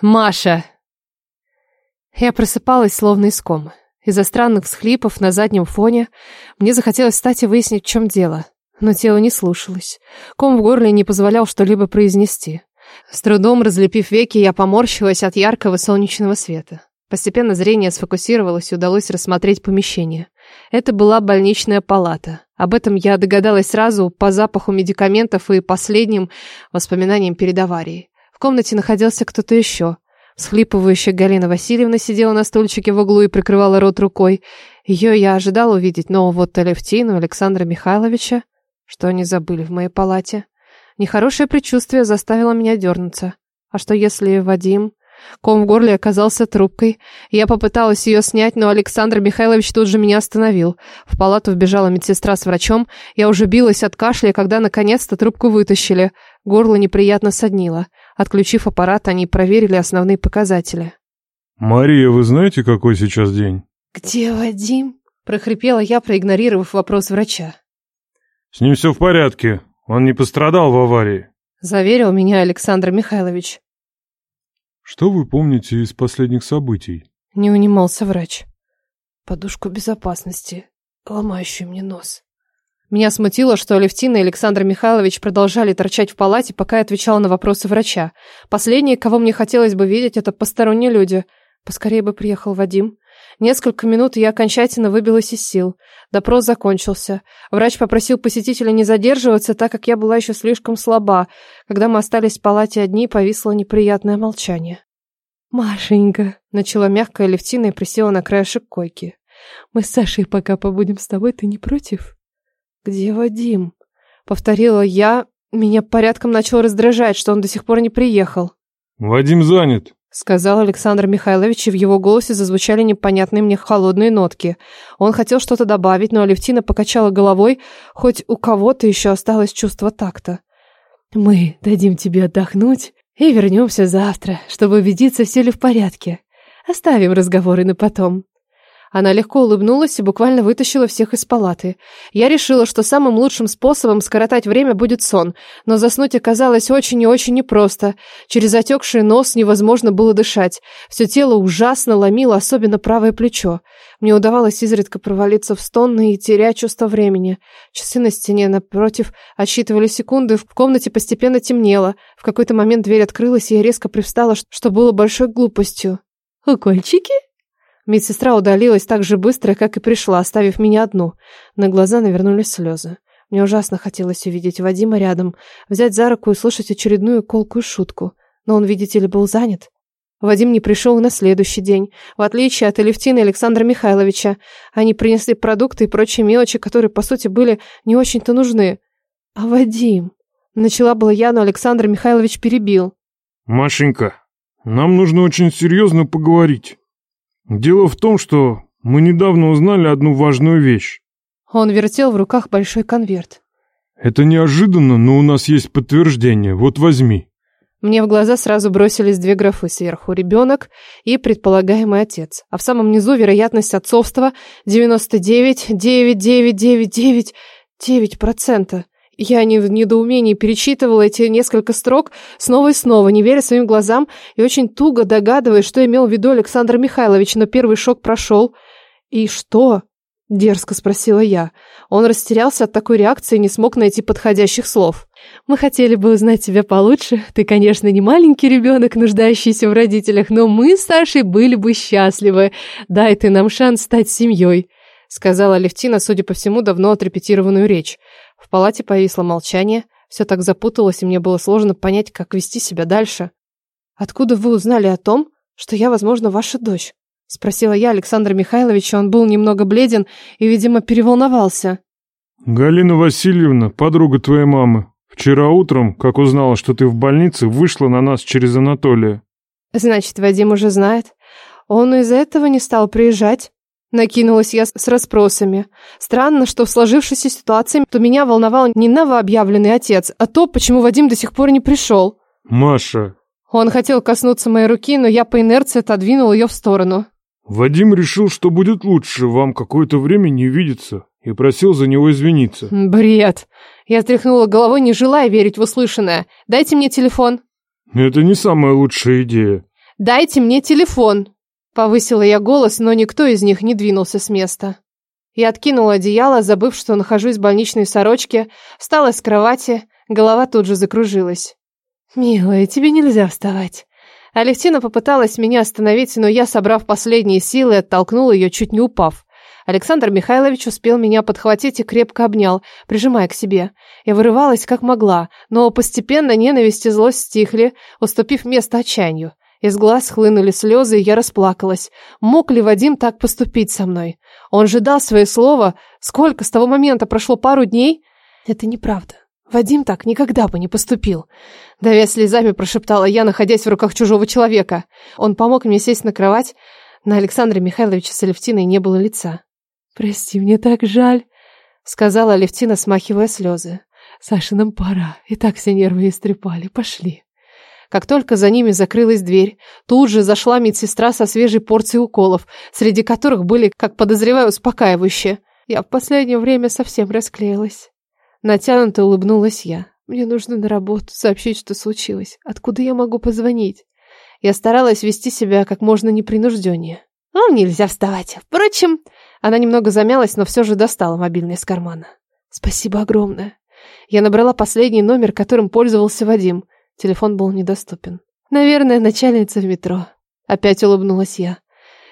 Маша!» Я просыпалась словно из комы. Из-за странных всхлипов на заднем фоне мне захотелось встать и выяснить, в чем дело. Но тело не слушалось. Ком в горле не позволял что-либо произнести. С трудом разлепив веки, я поморщилась от яркого солнечного света. Постепенно зрение сфокусировалось и удалось рассмотреть помещение. Это была больничная палата. Об этом я догадалась сразу по запаху медикаментов и последним воспоминаниям перед аварией. В комнате находился кто-то еще. Схлипывающая Галина Васильевна сидела на стульчике в углу и прикрывала рот рукой. Ее я ожидала увидеть, но вот Алевтину Александра Михайловича, что они забыли в моей палате. Нехорошее предчувствие заставило меня дернуться. А что если Вадим... Ком в горле оказался трубкой. Я попыталась ее снять, но Александр Михайлович тут же меня остановил. В палату вбежала медсестра с врачом. Я уже билась от кашля, когда наконец-то трубку вытащили. Горло неприятно соднило. Отключив аппарат, они проверили основные показатели. «Мария, вы знаете, какой сейчас день?» «Где Вадим?» – прохрипела я, проигнорировав вопрос врача. «С ним все в порядке. Он не пострадал в аварии», – заверил меня Александр Михайлович. «Что вы помните из последних событий?» Не унимался врач. «Подушку безопасности, ломающую мне нос». Меня смутило, что Алевтина и Александр Михайлович продолжали торчать в палате, пока я отвечала на вопросы врача. Последние, кого мне хотелось бы видеть, это посторонние люди. Поскорее бы приехал Вадим. Несколько минут я окончательно выбилась из сил. Допрос закончился. Врач попросил посетителя не задерживаться, так как я была еще слишком слаба. Когда мы остались в палате одни, повисло неприятное молчание. «Машенька», — начала мягкая Левтина и присела на краешек койки. «Мы с Сашей пока побудем с тобой, ты не против?» «Где Вадим?» — повторила я. Меня порядком начало раздражать, что он до сих пор не приехал. «Вадим занят», — сказал Александр Михайлович, и в его голосе зазвучали непонятные мне холодные нотки. Он хотел что-то добавить, но Алевтина покачала головой, хоть у кого-то еще осталось чувство такта. «Мы дадим тебе отдохнуть и вернемся завтра, чтобы убедиться, все ли в порядке. Оставим разговоры на потом. Она легко улыбнулась и буквально вытащила всех из палаты. Я решила, что самым лучшим способом скоротать время будет сон, но заснуть оказалось очень и очень непросто. Через отекший нос невозможно было дышать. Все тело ужасно ломило, особенно правое плечо. Мне удавалось изредка провалиться в стон и терять чувство времени. Часы на стене напротив отсчитывали секунды, в комнате постепенно темнело. В какой-то момент дверь открылась, и я резко привстала, что было большой глупостью. «Укольчики?» Медсестра удалилась так же быстро, как и пришла, оставив меня одну. На глаза навернулись слезы. Мне ужасно хотелось увидеть Вадима рядом, взять за руку и слушать очередную колкую шутку. Но он, видите ли, был занят. Вадим не пришел на следующий день. В отличие от Алевтины Александра Михайловича, они принесли продукты и прочие мелочи, которые, по сути, были не очень-то нужны. А Вадим... Начала была я, но Александр Михайлович перебил. «Машенька, нам нужно очень серьезно поговорить». Дело в том, что мы недавно узнали одну важную вещь. Он вертел в руках большой конверт. Это неожиданно, но у нас есть подтверждение. Вот возьми. Мне в глаза сразу бросились две графы сверху. Ребенок и предполагаемый отец. А в самом низу вероятность отцовства 99,99999%. Я не в недоумении перечитывала эти несколько строк снова и снова, не веря своим глазам и очень туго догадываясь, что имел в виду Александр Михайлович, но первый шок прошел. «И что?» – дерзко спросила я. Он растерялся от такой реакции и не смог найти подходящих слов. «Мы хотели бы узнать тебя получше. Ты, конечно, не маленький ребенок, нуждающийся в родителях, но мы с Сашей были бы счастливы. Дай ты нам шанс стать семьей», – сказала Левтина, судя по всему, давно отрепетированную речь. В палате повисло молчание, все так запуталось, и мне было сложно понять, как вести себя дальше. «Откуда вы узнали о том, что я, возможно, ваша дочь?» Спросила я Александра Михайловича, он был немного бледен и, видимо, переволновался. «Галина Васильевна, подруга твоей мамы, вчера утром, как узнала, что ты в больнице, вышла на нас через Анатолия». «Значит, Вадим уже знает. Он из-за этого не стал приезжать?» Накинулась я с расспросами. Странно, что в сложившейся ситуации то меня волновал не новообъявленный отец, а то, почему Вадим до сих пор не пришел. «Маша!» Он хотел коснуться моей руки, но я по инерции отодвинул ее в сторону. «Вадим решил, что будет лучше вам какое-то время не видеться, и просил за него извиниться». «Бред!» Я тряхнула головой, не желая верить в услышанное. «Дайте мне телефон». «Это не самая лучшая идея». «Дайте мне телефон!» Повысила я голос, но никто из них не двинулся с места. Я откинула одеяло, забыв, что нахожусь в больничной сорочке, встала с кровати, голова тут же закружилась. «Милая, тебе нельзя вставать». Алевтина попыталась меня остановить, но я, собрав последние силы, оттолкнула ее, чуть не упав. Александр Михайлович успел меня подхватить и крепко обнял, прижимая к себе. Я вырывалась как могла, но постепенно ненависть и злость стихли, уступив место отчаянию. Из глаз хлынули слезы, и я расплакалась. Мог ли Вадим так поступить со мной? Он же дал свое слово. Сколько с того момента прошло пару дней? Это неправда. Вадим так никогда бы не поступил. Давя слезами, прошептала я, находясь в руках чужого человека. Он помог мне сесть на кровать. На Александра Михайловича с Алевтиной не было лица. «Прости, мне так жаль», — сказала Алевтина, смахивая слезы. «Саша, нам пора. И так все нервы истрепали. Пошли». Как только за ними закрылась дверь, тут же зашла медсестра со свежей порцией уколов, среди которых были, как подозреваю, успокаивающие. Я в последнее время совсем расклеилась. Натянуто улыбнулась я. Мне нужно на работу сообщить, что случилось. Откуда я могу позвонить? Я старалась вести себя как можно непринужденнее. «Вам нельзя вставать. Впрочем...» Она немного замялась, но все же достала мобильный из кармана. «Спасибо огромное». Я набрала последний номер, которым пользовался Вадим. Телефон был недоступен. Наверное, начальница в метро. Опять улыбнулась я.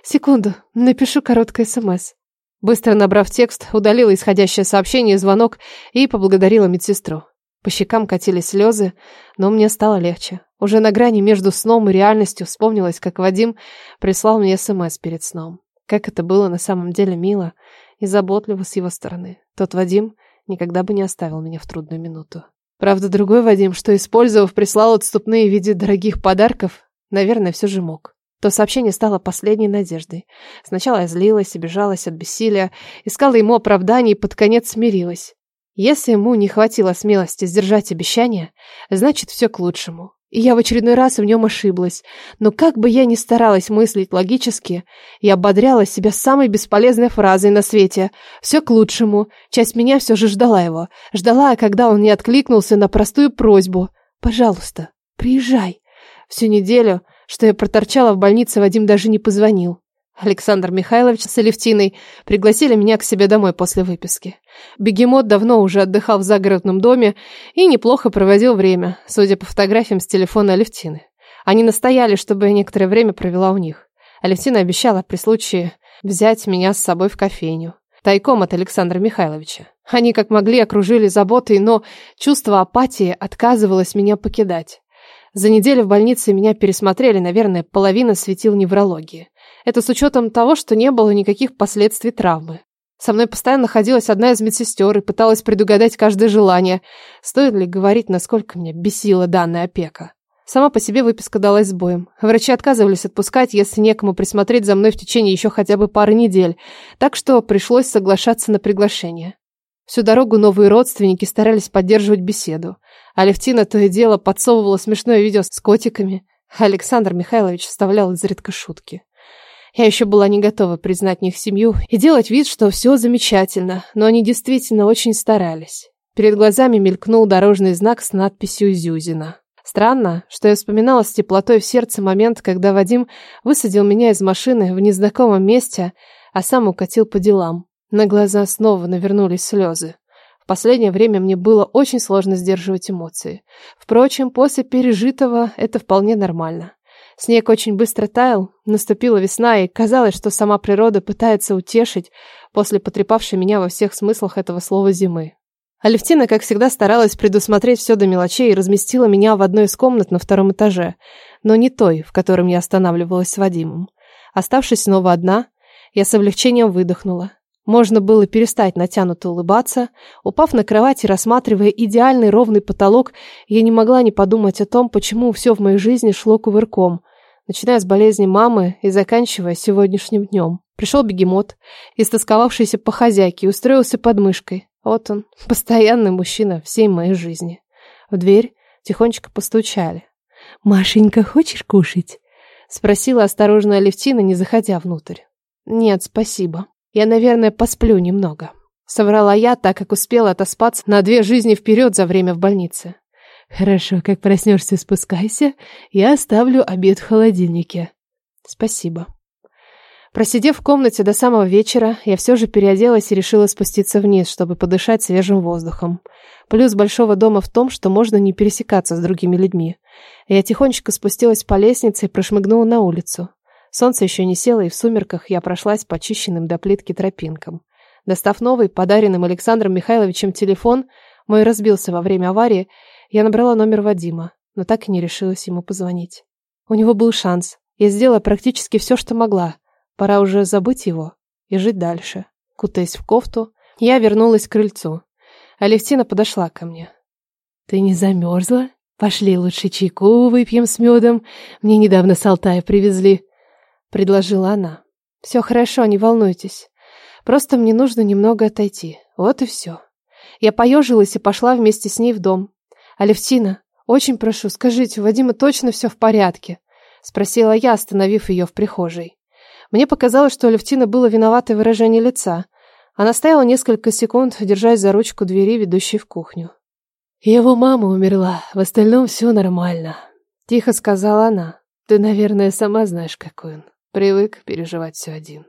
Секунду, напишу короткое СМС. Быстро набрав текст, удалила исходящее сообщение и звонок и поблагодарила медсестру. По щекам катились слезы, но мне стало легче. Уже на грани между сном и реальностью вспомнилось, как Вадим прислал мне СМС перед сном. Как это было на самом деле мило и заботливо с его стороны. Тот Вадим никогда бы не оставил меня в трудную минуту. Правда, другой Вадим, что, использовав, прислал отступные в виде дорогих подарков, наверное, все же мог. То сообщение стало последней надеждой. Сначала я злилась, обижалась от бессилия, искала ему оправданий и под конец смирилась. Если ему не хватило смелости сдержать обещание, значит, все к лучшему. И я в очередной раз в нем ошиблась. Но как бы я ни старалась мыслить логически, я ободряла себя самой бесполезной фразой на свете. Все к лучшему. Часть меня все же ждала его. Ждала, когда он не откликнулся на простую просьбу. «Пожалуйста, приезжай». Всю неделю, что я проторчала в больнице, Вадим даже не позвонил. Александр Михайлович с Алевтиной пригласили меня к себе домой после выписки. Бегемот давно уже отдыхал в загородном доме и неплохо проводил время, судя по фотографиям с телефона Алевтины. Они настояли, чтобы я некоторое время провела у них. Алевтина обещала при случае взять меня с собой в кофейню. Тайком от Александра Михайловича. Они как могли окружили заботой, но чувство апатии отказывалось меня покидать. За неделю в больнице меня пересмотрели, наверное, половина светил неврологии. Это с учетом того, что не было никаких последствий травмы. Со мной постоянно находилась одна из медсестер и пыталась предугадать каждое желание. Стоит ли говорить, насколько меня бесила данная опека? Сама по себе выписка далась сбоем. Врачи отказывались отпускать, если некому присмотреть за мной в течение еще хотя бы пары недель, так что пришлось соглашаться на приглашение. Всю дорогу новые родственники старались поддерживать беседу. Алевтина то и дело подсовывала смешное видео с котиками, Александр Михайлович вставлял изредка шутки. Я еще была не готова признать них семью и делать вид, что все замечательно, но они действительно очень старались. Перед глазами мелькнул дорожный знак с надписью «Зюзина». Странно, что я вспоминала с теплотой в сердце момент, когда Вадим высадил меня из машины в незнакомом месте, а сам укатил по делам. На глаза снова навернулись слезы. В последнее время мне было очень сложно сдерживать эмоции. Впрочем, после пережитого это вполне нормально. Снег очень быстро таял, наступила весна, и казалось, что сама природа пытается утешить после потрепавшей меня во всех смыслах этого слова зимы. Алевтина, как всегда, старалась предусмотреть все до мелочей и разместила меня в одной из комнат на втором этаже, но не той, в котором я останавливалась с Вадимом. Оставшись снова одна, я с облегчением выдохнула. Можно было перестать натянуто улыбаться. Упав на кровать и рассматривая идеальный ровный потолок, я не могла не подумать о том, почему все в моей жизни шло кувырком, начиная с болезни мамы и заканчивая сегодняшним днем. Пришел бегемот, истосковавшийся по хозяйке, устроился под мышкой. Вот он, постоянный мужчина всей моей жизни. В дверь тихонечко постучали. «Машенька, хочешь кушать?» Спросила осторожно Алевтина, не заходя внутрь. «Нет, спасибо». Я, наверное, посплю немного. Соврала я, так как успела отоспаться на две жизни вперед за время в больнице. Хорошо, как проснешься, спускайся. Я оставлю обед в холодильнике. Спасибо. Просидев в комнате до самого вечера, я все же переоделась и решила спуститься вниз, чтобы подышать свежим воздухом. Плюс большого дома в том, что можно не пересекаться с другими людьми. Я тихонечко спустилась по лестнице и прошмыгнула на улицу. Солнце еще не село, и в сумерках я прошлась по чищенным до плитки тропинкам. Достав новый, подаренным Александром Михайловичем телефон, мой разбился во время аварии, я набрала номер Вадима, но так и не решилась ему позвонить. У него был шанс. Я сделала практически все, что могла. Пора уже забыть его и жить дальше. Кутаясь в кофту, я вернулась к крыльцу. Алевтина подошла ко мне. «Ты не замерзла? Пошли лучше чайку выпьем с медом. Мне недавно с Алтая привезли», — предложила она. «Все хорошо, не волнуйтесь. Просто мне нужно немного отойти. Вот и все». Я поежилась и пошла вместе с ней в дом. «Алевтина, очень прошу, скажите, у Вадима точно все в порядке?» — спросила я, остановив ее в прихожей. Мне показалось, что у Алевтины было виноватое выражение лица. Она стояла несколько секунд, держась за ручку двери, ведущей в кухню. «Его мама умерла, в остальном все нормально», — тихо сказала она. «Ты, наверное, сама знаешь, какой он. Привык переживать все один».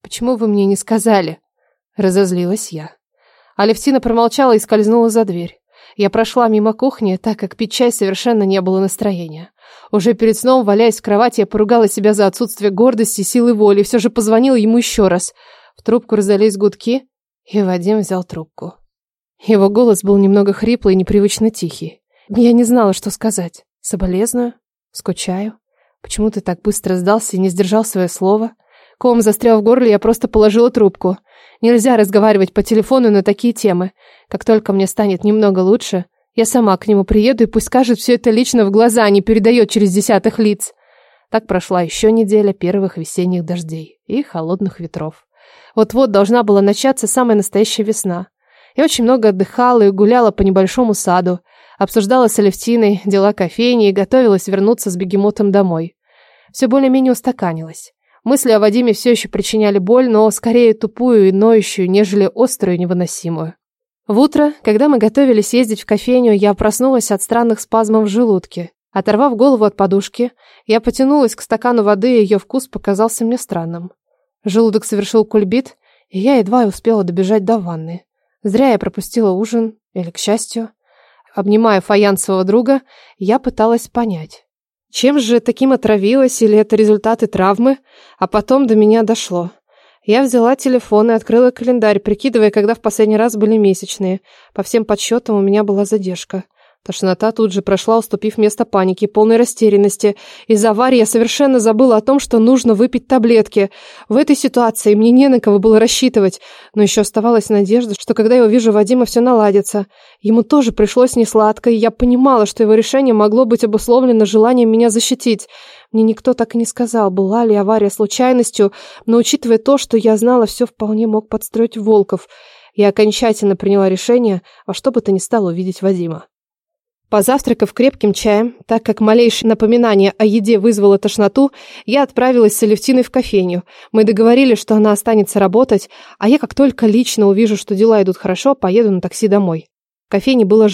«Почему вы мне не сказали?» — разозлилась я. Алевтина промолчала и скользнула за дверь. Я прошла мимо кухни, так как пить чай совершенно не было настроения. Уже перед сном, валяясь в кровати, я поругала себя за отсутствие гордости, силы воли, все же позвонила ему еще раз. В трубку раздались гудки, и Вадим взял трубку. Его голос был немного хриплый и непривычно тихий. Я не знала, что сказать. Соболезную? Скучаю? Почему ты так быстро сдался и не сдержал свое слово? Ком застрял в горле, я просто положила трубку. Нельзя разговаривать по телефону на такие темы. Как только мне станет немного лучше, я сама к нему приеду и пусть скажет все это лично в глаза, а не передает через десятых лиц. Так прошла еще неделя первых весенних дождей и холодных ветров. Вот-вот должна была начаться самая настоящая весна. Я очень много отдыхала и гуляла по небольшому саду, обсуждала с Алевтиной дела кофейни и готовилась вернуться с бегемотом домой. Все более-менее устаканилось. Мысли о Вадиме все еще причиняли боль, но скорее тупую и ноющую, нежели острую и невыносимую. В утро, когда мы готовились ездить в кофейню, я проснулась от странных спазмов в желудке. Оторвав голову от подушки, я потянулась к стакану воды, и ее вкус показался мне странным. Желудок совершил кульбит, и я едва успела добежать до ванны. Зря я пропустила ужин, или к счастью. Обнимая фаянсового друга, я пыталась понять, чем же таким отравилась, или это результаты травмы, а потом до меня дошло. Я взяла телефон и открыла календарь, прикидывая, когда в последний раз были месячные. По всем подсчетам у меня была задержка. Тошнота тут же прошла, уступив место панике, полной растерянности. Из-за аварии я совершенно забыла о том, что нужно выпить таблетки. В этой ситуации мне не на кого было рассчитывать. Но еще оставалась надежда, что когда я увижу Вадима, все наладится. Ему тоже пришлось несладко, и я понимала, что его решение могло быть обусловлено желанием меня защитить. Мне никто так и не сказал, была ли авария случайностью, но учитывая то, что я знала, все вполне мог подстроить Волков. Я окончательно приняла решение во что бы то ни стало увидеть Вадима. Позавтракав крепким чаем, так как малейшее напоминание о еде вызвало тошноту, я отправилась с Алевтиной в кофейню. Мы договорились, что она останется работать, а я как только лично увижу, что дела идут хорошо, поеду на такси домой. В кофейне было.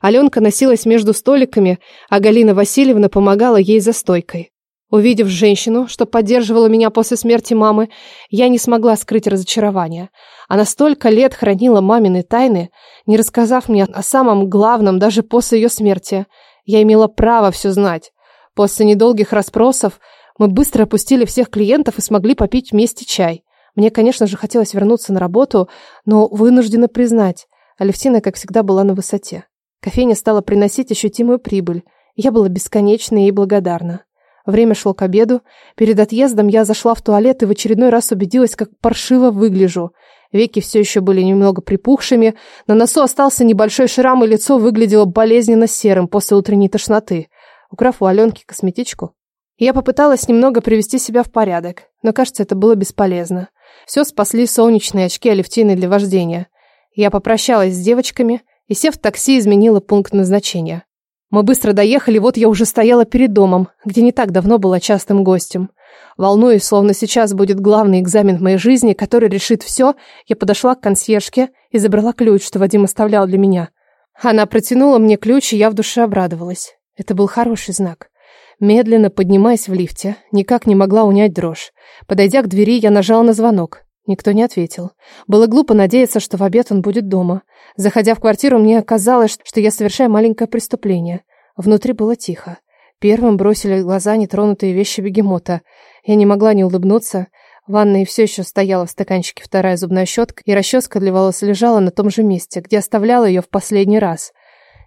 Аленка носилась между столиками, а Галина Васильевна помогала ей за стойкой. Увидев женщину, что поддерживала меня после смерти мамы, я не смогла скрыть разочарование. Она столько лет хранила мамины тайны, не рассказав мне о самом главном даже после ее смерти. Я имела право все знать. После недолгих расспросов мы быстро опустили всех клиентов и смогли попить вместе чай. Мне, конечно же, хотелось вернуться на работу, но вынуждена признать, Алевтина, как всегда, была на высоте. Кофейня стала приносить ощутимую прибыль. Я была бесконечно ей благодарна. Время шло к обеду. Перед отъездом я зашла в туалет и в очередной раз убедилась, как паршиво выгляжу. Веки все еще были немного припухшими, на носу остался небольшой шрам, и лицо выглядело болезненно серым после утренней тошноты. Украв у Аленки косметичку, я попыталась немного привести себя в порядок, но, кажется, это было бесполезно. Все спасли солнечные очки Алевтины для вождения. Я попрощалась с девочками и, сев в такси, изменила пункт назначения. Мы быстро доехали, вот я уже стояла перед домом, где не так давно была частым гостем. Волнуясь, словно сейчас будет главный экзамен в моей жизни, который решит все, я подошла к консьержке и забрала ключ, что Вадим оставлял для меня. Она протянула мне ключ, и я в душе обрадовалась. Это был хороший знак. Медленно поднимаясь в лифте, никак не могла унять дрожь. Подойдя к двери, я нажала на звонок. Никто не ответил. Было глупо надеяться, что в обед он будет дома. Заходя в квартиру, мне казалось, что я совершаю маленькое преступление. Внутри было тихо. Первым бросили глаза нетронутые вещи бегемота. Я не могла не улыбнуться. В ванной все еще стояла в стаканчике вторая зубная щетка, и расческа для волос лежала на том же месте, где оставляла ее в последний раз.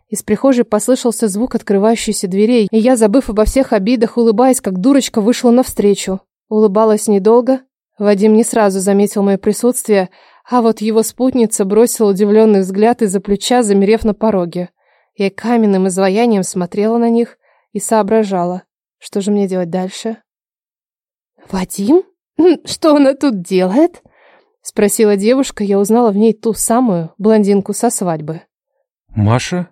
Из прихожей послышался звук открывающейся дверей, и я, забыв обо всех обидах, улыбаясь, как дурочка, вышла навстречу. Улыбалась недолго. Вадим не сразу заметил мое присутствие, а вот его спутница бросила удивленный взгляд из-за плеча, замерев на пороге. Я каменным изваянием смотрела на них и соображала, что же мне делать дальше. «Вадим? Что она тут делает?» — спросила девушка, я узнала в ней ту самую блондинку со свадьбы. «Маша?»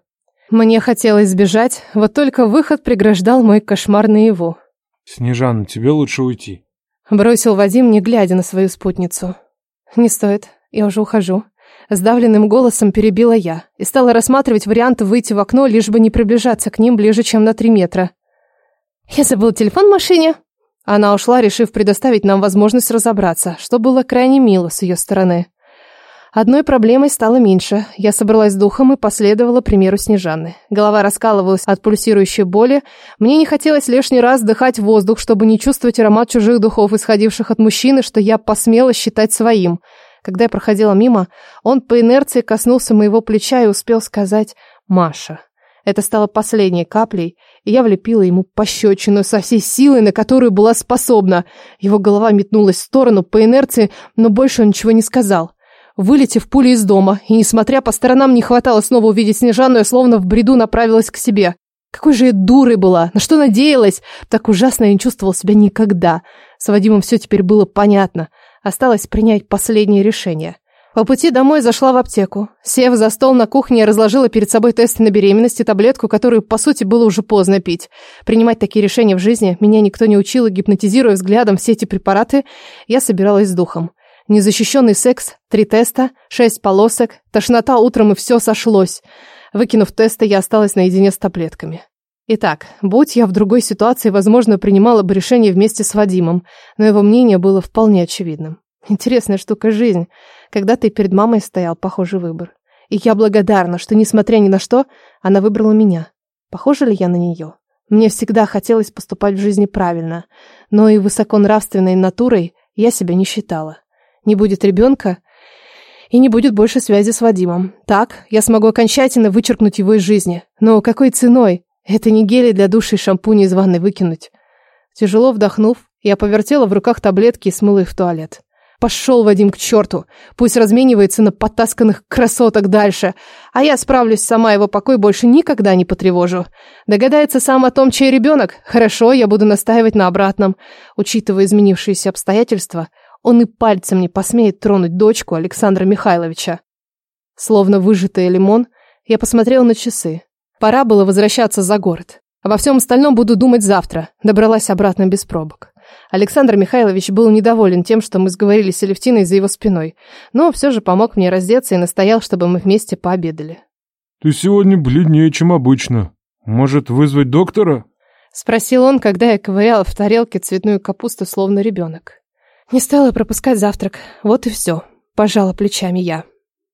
Мне хотелось сбежать, вот только выход преграждал мой кошмар наяву. «Снежана, тебе лучше уйти». Бросил Вадим, не глядя на свою спутницу. «Не стоит, я уже ухожу». Сдавленным голосом перебила я и стала рассматривать варианты выйти в окно, лишь бы не приближаться к ним ближе, чем на три метра. «Я забыл телефон в машине». Она ушла, решив предоставить нам возможность разобраться, что было крайне мило с ее стороны. Одной проблемой стало меньше. Я собралась с духом и последовала примеру Снежаны. Голова раскалывалась от пульсирующей боли. Мне не хотелось лишний раз вдыхать воздух, чтобы не чувствовать аромат чужих духов, исходивших от мужчины, что я посмела считать своим. Когда я проходила мимо, он по инерции коснулся моего плеча и успел сказать «Маша». Это стало последней каплей, и я влепила ему пощечину со всей силой, на которую была способна. Его голова метнулась в сторону по инерции, но больше он ничего не сказал. Вылетев пулей из дома, и, несмотря по сторонам, не хватало снова увидеть Снежану, я словно в бреду направилась к себе. Какой же я дурой была, на что надеялась? Так ужасно я не чувствовала себя никогда. С Вадимом все теперь было понятно. Осталось принять последнее решение. По пути домой зашла в аптеку. Сев за стол на кухне, разложила перед собой тесты на беременность и таблетку, которую, по сути, было уже поздно пить. Принимать такие решения в жизни меня никто не учил, и гипнотизируя взглядом все эти препараты, я собиралась с духом. Незащищенный секс, три теста, шесть полосок, тошнота утром и все сошлось. Выкинув тесты, я осталась наедине с таблетками. Итак, будь я в другой ситуации, возможно, принимала бы решение вместе с Вадимом, но его мнение было вполне очевидным. Интересная штука жизнь. Когда ты перед мамой стоял похожий выбор. И я благодарна, что, несмотря ни на что, она выбрала меня. Похожа ли я на нее? Мне всегда хотелось поступать в жизни правильно, но и высоконравственной натурой я себя не считала. Не будет ребенка, и не будет больше связи с Вадимом. Так, я смогу окончательно вычеркнуть его из жизни. Но какой ценой? Это не гели для души и шампуни из ванной выкинуть. Тяжело вдохнув, я повертела в руках таблетки и смыла их в туалет. Пошел Вадим к черту. Пусть разменивается на потасканных красоток дальше. А я справлюсь сама, его покой больше никогда не потревожу. Догадается сам о том, чей ребенок? Хорошо, я буду настаивать на обратном. Учитывая изменившиеся обстоятельства, он и пальцем не посмеет тронуть дочку Александра Михайловича. Словно выжатый лимон, я посмотрела на часы. Пора было возвращаться за город. Обо всем остальном буду думать завтра. Добралась обратно без пробок. Александр Михайлович был недоволен тем, что мы сговорились с Алевтиной за его спиной, но все же помог мне раздеться и настоял, чтобы мы вместе пообедали. «Ты сегодня бледнее, чем обычно. Может, вызвать доктора?» Спросил он, когда я ковыряла в тарелке цветную капусту, словно ребенок. Не стала пропускать завтрак. Вот и все. Пожала плечами я.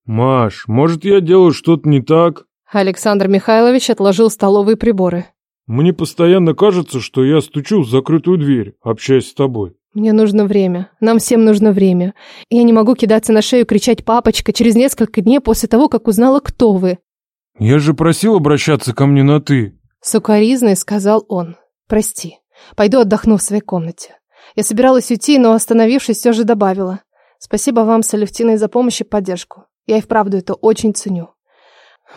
«Маш, может, я делаю что-то не так?» Александр Михайлович отложил столовые приборы. «Мне постоянно кажется, что я стучу в закрытую дверь, общаясь с тобой». «Мне нужно время. Нам всем нужно время. Я не могу кидаться на шею и кричать «папочка» через несколько дней после того, как узнала, кто вы». «Я же просил обращаться ко мне на «ты». Сукаризной сказал он. «Прости. Пойду отдохну в своей комнате». Я собиралась уйти, но, остановившись, все же добавила. Спасибо вам с за помощь и поддержку. Я и вправду это очень ценю.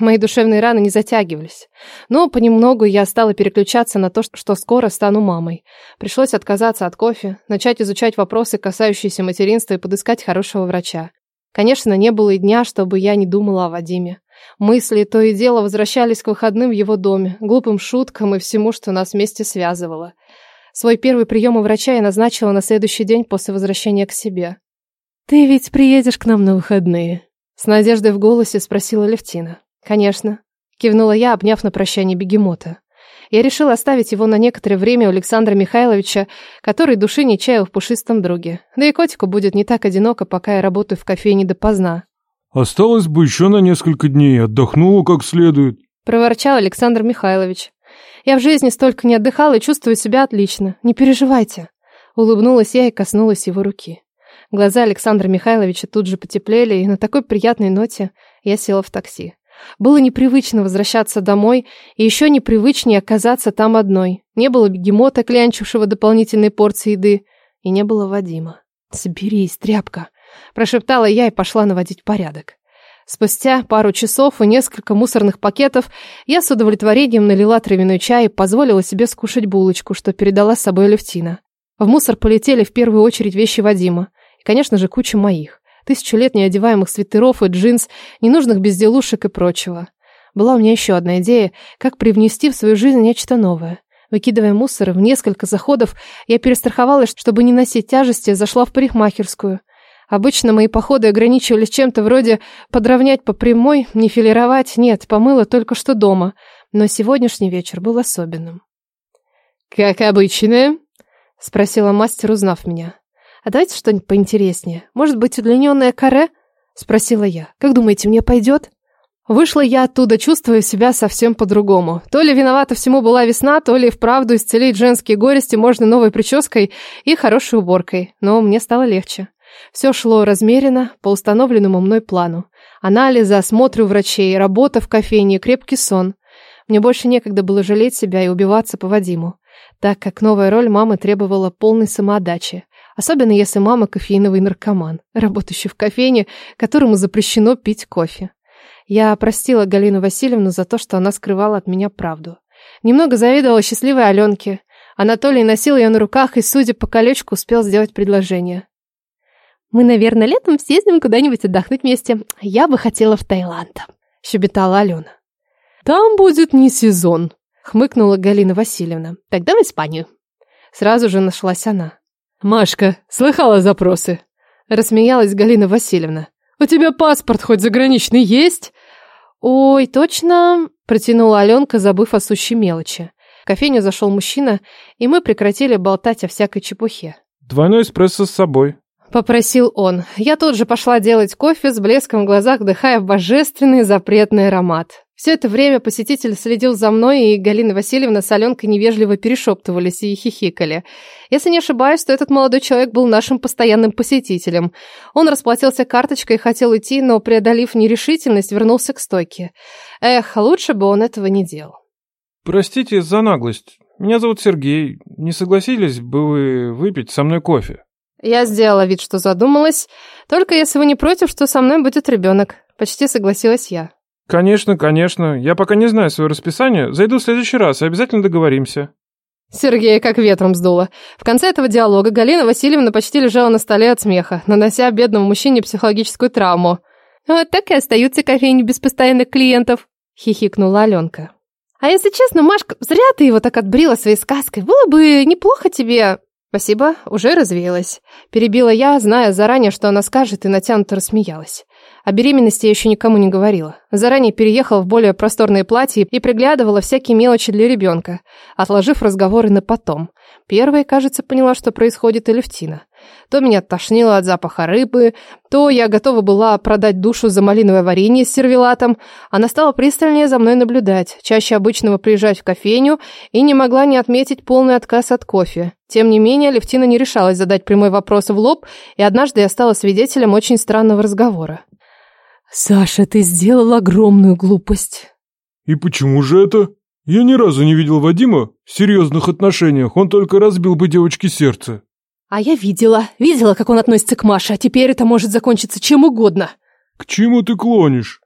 Мои душевные раны не затягивались. Но понемногу я стала переключаться на то, что скоро стану мамой. Пришлось отказаться от кофе, начать изучать вопросы, касающиеся материнства и подыскать хорошего врача. Конечно, не было и дня, чтобы я не думала о Вадиме. Мысли то и дело возвращались к выходным в его доме, глупым шуткам и всему, что нас вместе связывало. Свой первый прием у врача я назначила на следующий день после возвращения к себе. «Ты ведь приедешь к нам на выходные?» С надеждой в голосе спросила Левтина. «Конечно. Кивнула я, обняв на прощание бегемота. Я решила оставить его на некоторое время у Александра Михайловича, который души не чаял в пушистом друге. Да и котику будет не так одиноко, пока я работаю в кофейне допоздна. Осталось бы еще на несколько дней, отдохнула как следует. Проворчал Александр Михайлович. Я в жизни столько не отдыхала и чувствую себя отлично. Не переживайте. Улыбнулась я и коснулась его руки. Глаза Александра Михайловича тут же потеплели, и на такой приятной ноте я села в такси. Было непривычно возвращаться домой, и еще непривычнее оказаться там одной. Не было бегемота, клянчившего дополнительные порции еды, и не было Вадима. «Соберись, тряпка!» – прошептала я и пошла наводить порядок. Спустя пару часов и несколько мусорных пакетов я с удовлетворением налила травяной чай и позволила себе скушать булочку, что передала с собой Левтина. В мусор полетели в первую очередь вещи Вадима. И, конечно же, куча моих. Тысячу лет неодеваемых свитеров и джинс, ненужных безделушек и прочего. Была у меня еще одна идея, как привнести в свою жизнь нечто новое. Выкидывая мусор в несколько заходов, я перестраховалась, чтобы не носить тяжести, зашла в парикмахерскую. Обычно мои походы ограничивались чем-то вроде подровнять по прямой, не филировать, нет, помыла только что дома. Но сегодняшний вечер был особенным. «Как обычно?» — спросила мастер, узнав меня. «А давайте что-нибудь поинтереснее. Может быть, удлиненное каре?» — спросила я. «Как думаете, мне пойдет?» Вышла я оттуда, чувствуя себя совсем по-другому. То ли виновата всему была весна, то ли вправду исцелить женские горести можно новой прической и хорошей уборкой. Но мне стало легче. Все шло размеренно, по установленному мной плану. Анализы, осмотры врачей, работа в кофейне, крепкий сон. Мне больше некогда было жалеть себя и убиваться по Вадиму, так как новая роль мамы требовала полной самоотдачи. Особенно если мама кофеиновый наркоман, работающий в кофейне, которому запрещено пить кофе. Я простила Галину Васильевну за то, что она скрывала от меня правду. Немного завидовала счастливой Аленке. Анатолий носил ее на руках и, судя по колечку, успел сделать предложение. «Мы, наверное, летом съездим куда-нибудь отдохнуть вместе. Я бы хотела в Таиланд», — щебетала Алена. «Там будет не сезон», — хмыкнула Галина Васильевна. «Тогда в Испанию». Сразу же нашлась она. «Машка, слыхала запросы?» Рассмеялась Галина Васильевна. «У тебя паспорт хоть заграничный есть?» «Ой, точно!» – протянула Аленка, забыв о сущей мелочи. В кофейню зашел мужчина, и мы прекратили болтать о всякой чепухе. «Двойной эспрессо с собой», Попросил он. Я тут же пошла делать кофе с блеском в глазах, вдыхая божественный запретный аромат. Все это время посетитель следил за мной, и Галина Васильевна с Аленкой невежливо перешептывались и хихикали. Если не ошибаюсь, то этот молодой человек был нашим постоянным посетителем. Он расплатился карточкой и хотел уйти, но, преодолев нерешительность, вернулся к стойке. Эх, лучше бы он этого не делал. «Простите за наглость. Меня зовут Сергей. Не согласились бы вы выпить со мной кофе?» Я сделала вид, что задумалась. Только если вы не против, что со мной будет ребенок. Почти согласилась я. Конечно, конечно. Я пока не знаю свое расписание. Зайду в следующий раз и обязательно договоримся. Сергея как ветром сдуло. В конце этого диалога Галина Васильевна почти лежала на столе от смеха, нанося бедному мужчине психологическую травму. «Вот так и остаются кофейни без постоянных клиентов», — хихикнула Аленка. «А если честно, Машка, зря ты его так отбрила своей сказкой. Было бы неплохо тебе «Спасибо, уже развеялась». Перебила я, зная заранее, что она скажет, и натянуто рассмеялась. О беременности я еще никому не говорила. Заранее переехала в более просторные платья и приглядывала всякие мелочи для ребенка, отложив разговоры на потом. Первая, кажется, поняла, что происходит и Левтина. То меня тошнило от запаха рыбы, то я готова была продать душу за малиновое варенье с сервелатом. Она стала пристальнее за мной наблюдать, чаще обычного приезжать в кофейню и не могла не отметить полный отказ от кофе. Тем не менее, Левтина не решалась задать прямой вопрос в лоб, и однажды я стала свидетелем очень странного разговора. «Саша, ты сделал огромную глупость». «И почему же это? Я ни разу не видел Вадима в серьезных отношениях, он только разбил бы девочке сердце». А я видела, видела, как он относится к Маше, а теперь это может закончиться чем угодно. К чему ты клонишь?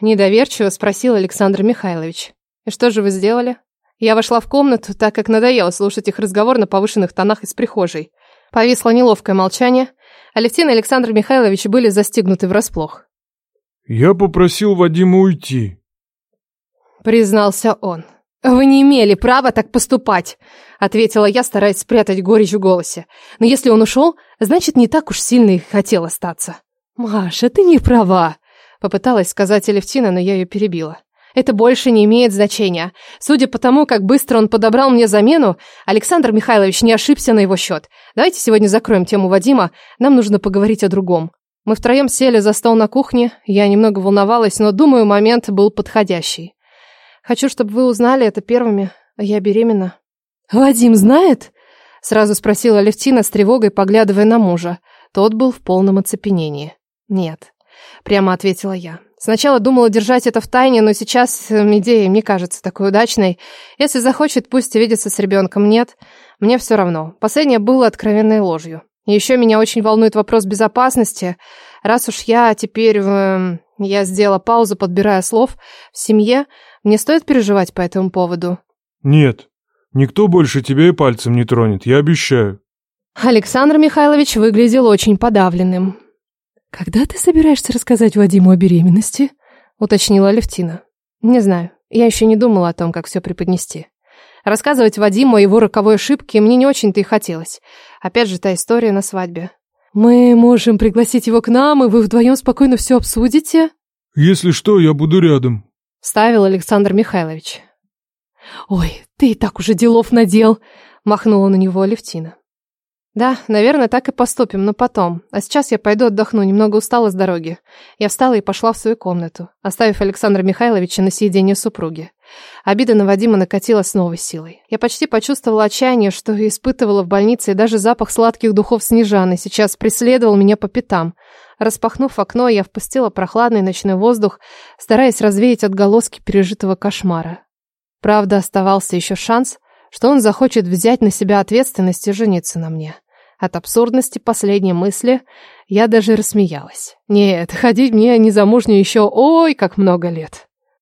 Недоверчиво спросил Александр Михайлович. И что же вы сделали? Я вошла в комнату, так как надоело слушать их разговор на повышенных тонах из прихожей. Повисло неловкое молчание. Алевтина и Александр Михайлович были застигнуты врасплох. «Я попросил Вадима уйти», — признался он. «Вы не имели права так поступать», — ответила я, стараясь спрятать горечь в голосе. «Но если он ушел, значит, не так уж сильно и хотел остаться». «Маша, ты не права», — попыталась сказать Алевтина, но я ее перебила. Это больше не имеет значения. Судя по тому, как быстро он подобрал мне замену, Александр Михайлович не ошибся на его счет. Давайте сегодня закроем тему Вадима, нам нужно поговорить о другом. Мы втроем сели за стол на кухне, я немного волновалась, но, думаю, момент был подходящий. Хочу, чтобы вы узнали это первыми, я беременна. «Вадим знает?» — сразу спросила Левтина с тревогой, поглядывая на мужа. Тот был в полном оцепенении. «Нет», — прямо ответила я. Сначала думала держать это в тайне, но сейчас эм, идея мне кажется такой удачной. Если захочет, пусть видится с ребенком. Нет, мне все равно. Последнее было откровенной ложью. Еще меня очень волнует вопрос безопасности. Раз уж я теперь... Эм, я сделала паузу, подбирая слов. В семье мне стоит переживать по этому поводу? Нет, никто больше тебя и пальцем не тронет, я обещаю. Александр Михайлович выглядел очень подавленным. «Когда ты собираешься рассказать Вадиму о беременности?» — уточнила Левтина. «Не знаю. Я еще не думала о том, как все преподнести. Рассказывать Вадиму о его роковой ошибке мне не очень-то и хотелось. Опять же, та история на свадьбе. «Мы можем пригласить его к нам, и вы вдвоем спокойно все обсудите?» «Если что, я буду рядом», — ставил Александр Михайлович. «Ой, ты и так уже делов надел!» — махнула на него Алевтина. Да, наверное, так и поступим, но потом. А сейчас я пойду отдохну, немного устала с дороги. Я встала и пошла в свою комнату, оставив Александра Михайловича на съедение супруги. Обида на Вадима накатила с новой силой. Я почти почувствовала отчаяние, что испытывала в больнице, и даже запах сладких духов Снежаны сейчас преследовал меня по пятам. Распахнув окно, я впустила прохладный ночной воздух, стараясь развеять отголоски пережитого кошмара. Правда, оставался еще шанс, что он захочет взять на себя ответственность и жениться на мне. От абсурдности последней мысли я даже рассмеялась. Нет, ходить мне незамужней еще ой, как много лет.